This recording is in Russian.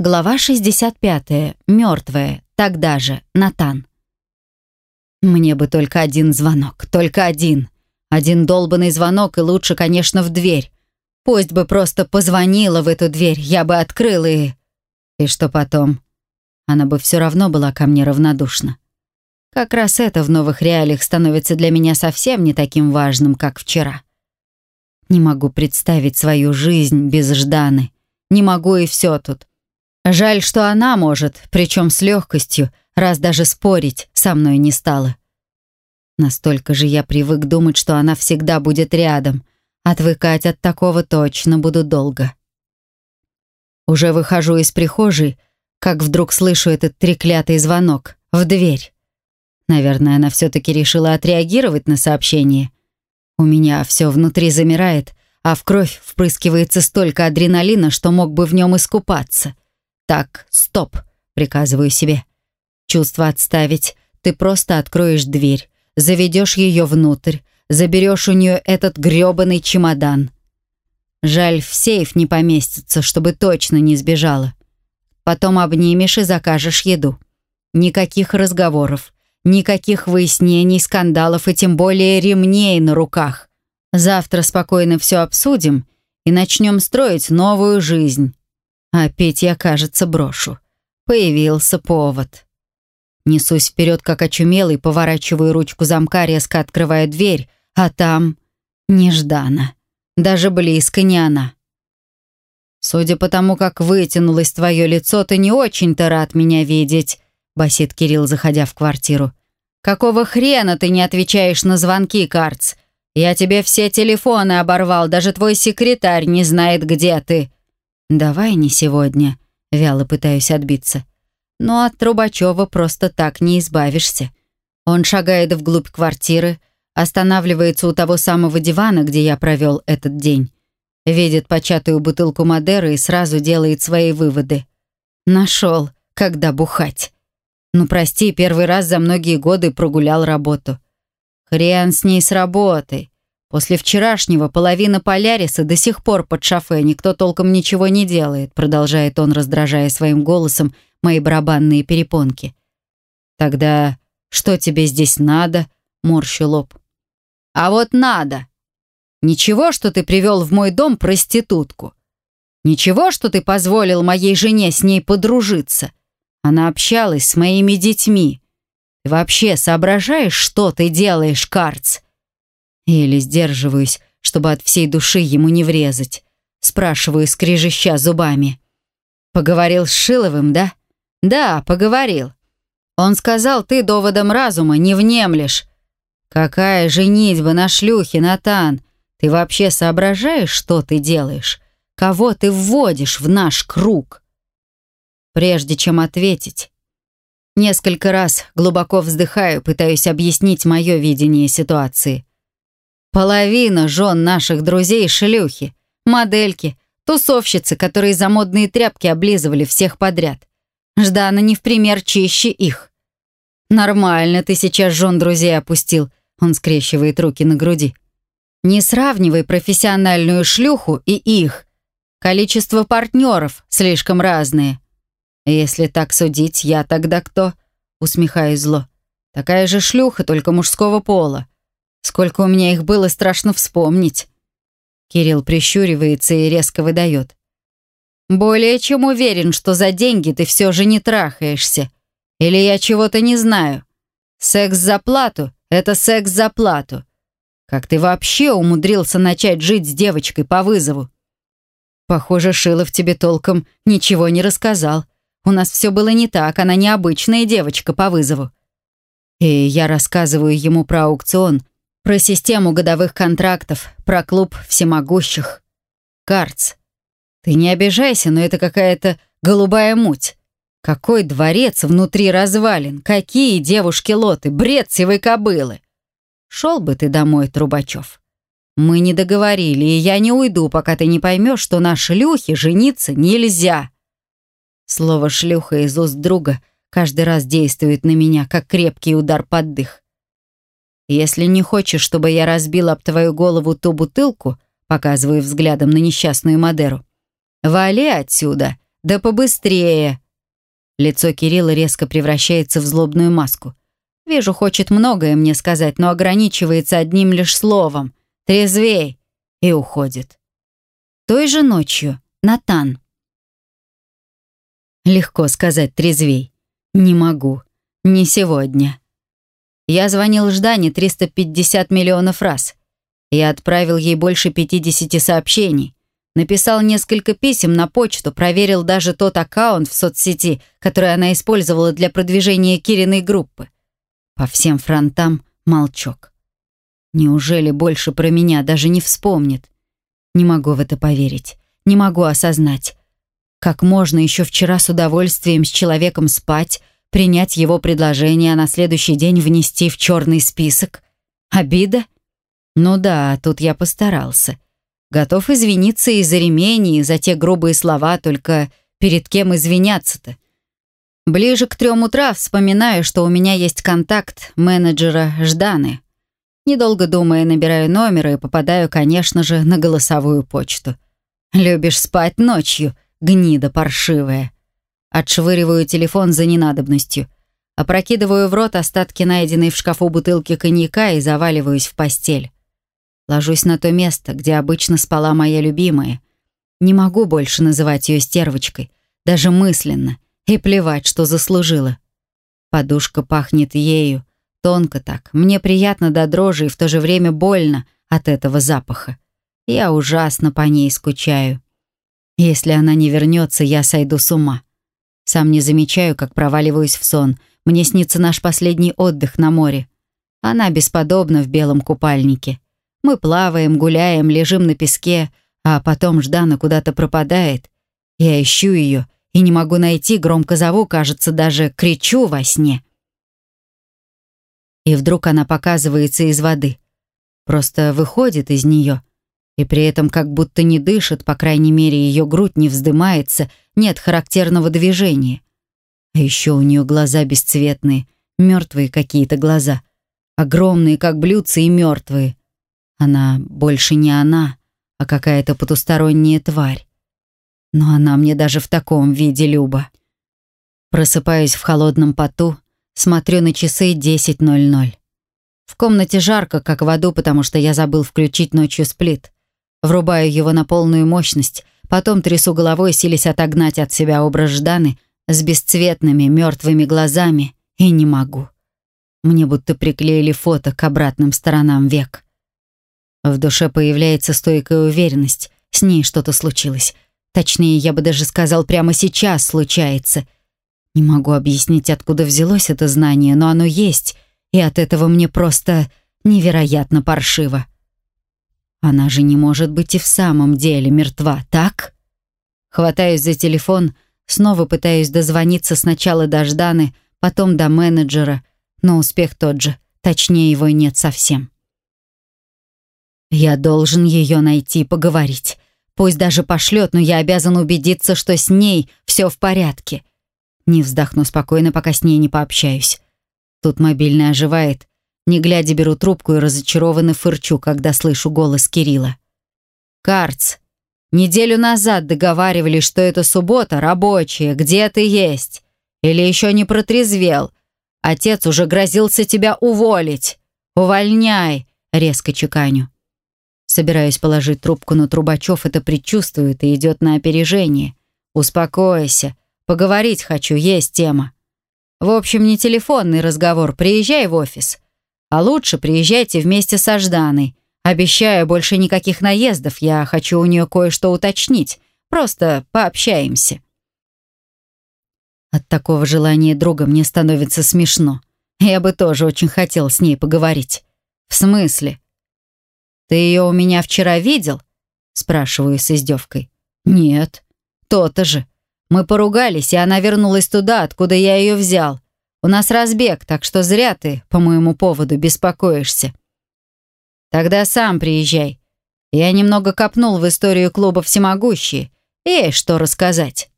Глава 65. Мертвая. Тогда же. Натан. Мне бы только один звонок. Только один. Один долбанный звонок, и лучше, конечно, в дверь. Пусть бы просто позвонила в эту дверь, я бы открыла и... И что потом? Она бы все равно была ко мне равнодушна. Как раз это в новых реалиях становится для меня совсем не таким важным, как вчера. Не могу представить свою жизнь без Жданы. Не могу и все тут. Жаль, что она может, причем с легкостью, раз даже спорить со мной не стала. Настолько же я привык думать, что она всегда будет рядом. Отвыкать от такого точно буду долго. Уже выхожу из прихожей, как вдруг слышу этот треклятый звонок в дверь. Наверное, она все-таки решила отреагировать на сообщение. У меня все внутри замирает, а в кровь впрыскивается столько адреналина, что мог бы в нем искупаться. «Так, стоп», — приказываю себе. «Чувство отставить. Ты просто откроешь дверь, заведешь ее внутрь, заберешь у нее этот грёбаный чемодан. Жаль, в сейф не поместится, чтобы точно не сбежала. Потом обнимешь и закажешь еду. Никаких разговоров, никаких выяснений, скандалов и тем более ремней на руках. Завтра спокойно все обсудим и начнем строить новую жизнь. А петь я, кажется, брошу. Появился повод. Несусь вперед, как очумелый, поворачиваю ручку замка, резко открываю дверь, а там нежданно. Даже близко не она. «Судя по тому, как вытянулось твое лицо, ты не очень-то рад меня видеть», басит Кирилл, заходя в квартиру. «Какого хрена ты не отвечаешь на звонки, Карц? Я тебе все телефоны оборвал, даже твой секретарь не знает, где ты. «Давай не сегодня», — вяло пытаюсь отбиться. Но от Трубачева просто так не избавишься. Он шагает вглубь квартиры, останавливается у того самого дивана, где я провел этот день. Видит початую бутылку Мадеры и сразу делает свои выводы. Нашел, когда бухать. Ну, прости, первый раз за многие годы прогулял работу. Хрен с ней с работой. После вчерашнего половина Поляриса до сих пор под шофе, никто толком ничего не делает, продолжает он, раздражая своим голосом мои барабанные перепонки. Тогда что тебе здесь надо? Морщу лоб. А вот надо. Ничего, что ты привел в мой дом проститутку. Ничего, что ты позволил моей жене с ней подружиться. Она общалась с моими детьми. Ты вообще соображаешь, что ты делаешь, Карц? Еле сдерживаюсь, чтобы от всей души ему не врезать. Спрашиваю, скрежеща зубами. «Поговорил с Шиловым, да?» «Да, поговорил. Он сказал, ты доводом разума не внемлешь. Какая женитьба на шлюхе, Натан? Ты вообще соображаешь, что ты делаешь? Кого ты вводишь в наш круг?» Прежде чем ответить, несколько раз глубоко вздыхаю, пытаюсь объяснить мое видение ситуации. Половина жен наших друзей — шлюхи, модельки, тусовщицы, которые за модные тряпки облизывали всех подряд. Ждана не в пример чище их. «Нормально ты сейчас жен друзей опустил», — он скрещивает руки на груди. «Не сравнивай профессиональную шлюху и их. Количество партнеров слишком разные. Если так судить, я тогда кто?» — усмехаюсь зло. «Такая же шлюха, только мужского пола. Сколько у меня их было, страшно вспомнить. Кирилл прищуривается и резко выдает. «Более чем уверен, что за деньги ты все же не трахаешься. Или я чего-то не знаю. Секс за плату — это секс за плату. Как ты вообще умудрился начать жить с девочкой по вызову?» «Похоже, Шилов тебе толком ничего не рассказал. У нас все было не так, она необычная девочка по вызову». И я рассказываю ему про аукцион, про систему годовых контрактов, про клуб всемогущих. Карц, ты не обижайся, но это какая-то голубая муть. Какой дворец внутри развалин, какие девушки-лоты, бред сивой кобылы. Шел бы ты домой, Трубачев. Мы не договорили, и я не уйду, пока ты не поймешь, что на шлюхе жениться нельзя. Слово «шлюха» из уст друга каждый раз действует на меня, как крепкий удар под дых. Если не хочешь, чтобы я разбил об твою голову ту бутылку, показываю взглядом на несчастную Мадеру, вали отсюда, Да побыстрее!» Лицо Кирилла резко превращается в злобную маску. Вижу, хочет многое мне сказать, но ограничивается одним лишь словом. «Трезвей!» и уходит. Той же ночью Натан. Легко сказать трезвей. Не могу. Не сегодня. Я звонил Ждане 350 миллионов раз. Я отправил ей больше 50 сообщений. Написал несколько писем на почту, проверил даже тот аккаунт в соцсети, который она использовала для продвижения Кириной группы. По всем фронтам молчок. Неужели больше про меня даже не вспомнит? Не могу в это поверить. Не могу осознать. Как можно еще вчера с удовольствием с человеком спать, принять его предложение, а на следующий день внести в черный список? Обида? Ну да, тут я постарался. Готов извиниться и за ремень, и за те грубые слова, только перед кем извиняться-то? Ближе к трем утра вспоминаю, что у меня есть контакт менеджера Жданы. Недолго думая, набираю номер и попадаю, конечно же, на голосовую почту. «Любишь спать ночью, гнида паршивая». Отшвыриваю телефон за ненадобностью. Опрокидываю в рот остатки найденной в шкафу бутылки коньяка и заваливаюсь в постель. Ложусь на то место, где обычно спала моя любимая. Не могу больше называть ее стервочкой, даже мысленно, и плевать, что заслужила. Подушка пахнет ею, тонко так. Мне приятно до дрожи и в то же время больно от этого запаха. Я ужасно по ней скучаю. Если она не вернется, я сойду с ума. Сам не замечаю, как проваливаюсь в сон. Мне снится наш последний отдых на море. Она бесподобна в белом купальнике. Мы плаваем, гуляем, лежим на песке, а потом Ждана куда-то пропадает. Я ищу ее и не могу найти, громко зову, кажется, даже кричу во сне. И вдруг она показывается из воды. Просто выходит из нее. И при этом как будто не дышит, по крайней мере, ее грудь не вздымается, нет характерного движения. А еще у нее глаза бесцветные, мертвые какие-то глаза. Огромные, как блюдца, и мертвые. Она больше не она, а какая-то потусторонняя тварь. Но она мне даже в таком виде люба. Просыпаюсь в холодном поту, смотрю на часы 10.00. В комнате жарко, как в аду, потому что я забыл включить ночью сплит. Врубаю его на полную мощность, потом трясу головой, силясь отогнать от себя образ Жданы с бесцветными мертвыми глазами, и не могу. Мне будто приклеили фото к обратным сторонам век. В душе появляется стойкая уверенность. С ней что-то случилось. Точнее, я бы даже сказал, прямо сейчас случается. Не могу объяснить, откуда взялось это знание, но оно есть, и от этого мне просто невероятно паршиво. Она же не может быть и в самом деле мертва, так? Хватаюсь за телефон, снова пытаюсь дозвониться сначала до Жданы, потом до менеджера, но успех тот же, точнее его нет совсем. Я должен ее найти, поговорить. Пусть даже пошлет, но я обязан убедиться, что с ней все в порядке. Не вздохну спокойно, пока с ней не пообщаюсь. Тут мобильный оживает. Не глядя, беру трубку и разочарованно фырчу, когда слышу голос Кирилла. «Карц, неделю назад договаривались, что это суббота рабочая. Где ты есть? Или еще не протрезвел? Отец уже грозился тебя уволить. Увольняй!» — резко чеканю. Собираюсь положить трубку, но Трубачев это предчувствует и идет на опережение. «Успокойся. Поговорить хочу, есть тема. В общем, не телефонный разговор, приезжай в офис. А лучше приезжайте вместе со Жданой. Обещаю, больше никаких наездов, я хочу у нее кое-что уточнить. Просто пообщаемся». От такого желания друга мне становится смешно. Я бы тоже очень хотел с ней поговорить. «В смысле?» «Ты ее у меня вчера видел?» Спрашиваю с издевкой. «Нет». «То-то же. Мы поругались, и она вернулась туда, откуда я ее взял. У нас разбег, так что зря ты по моему поводу беспокоишься». «Тогда сам приезжай. Я немного копнул в историю клуба «Всемогущие». Ей что рассказать».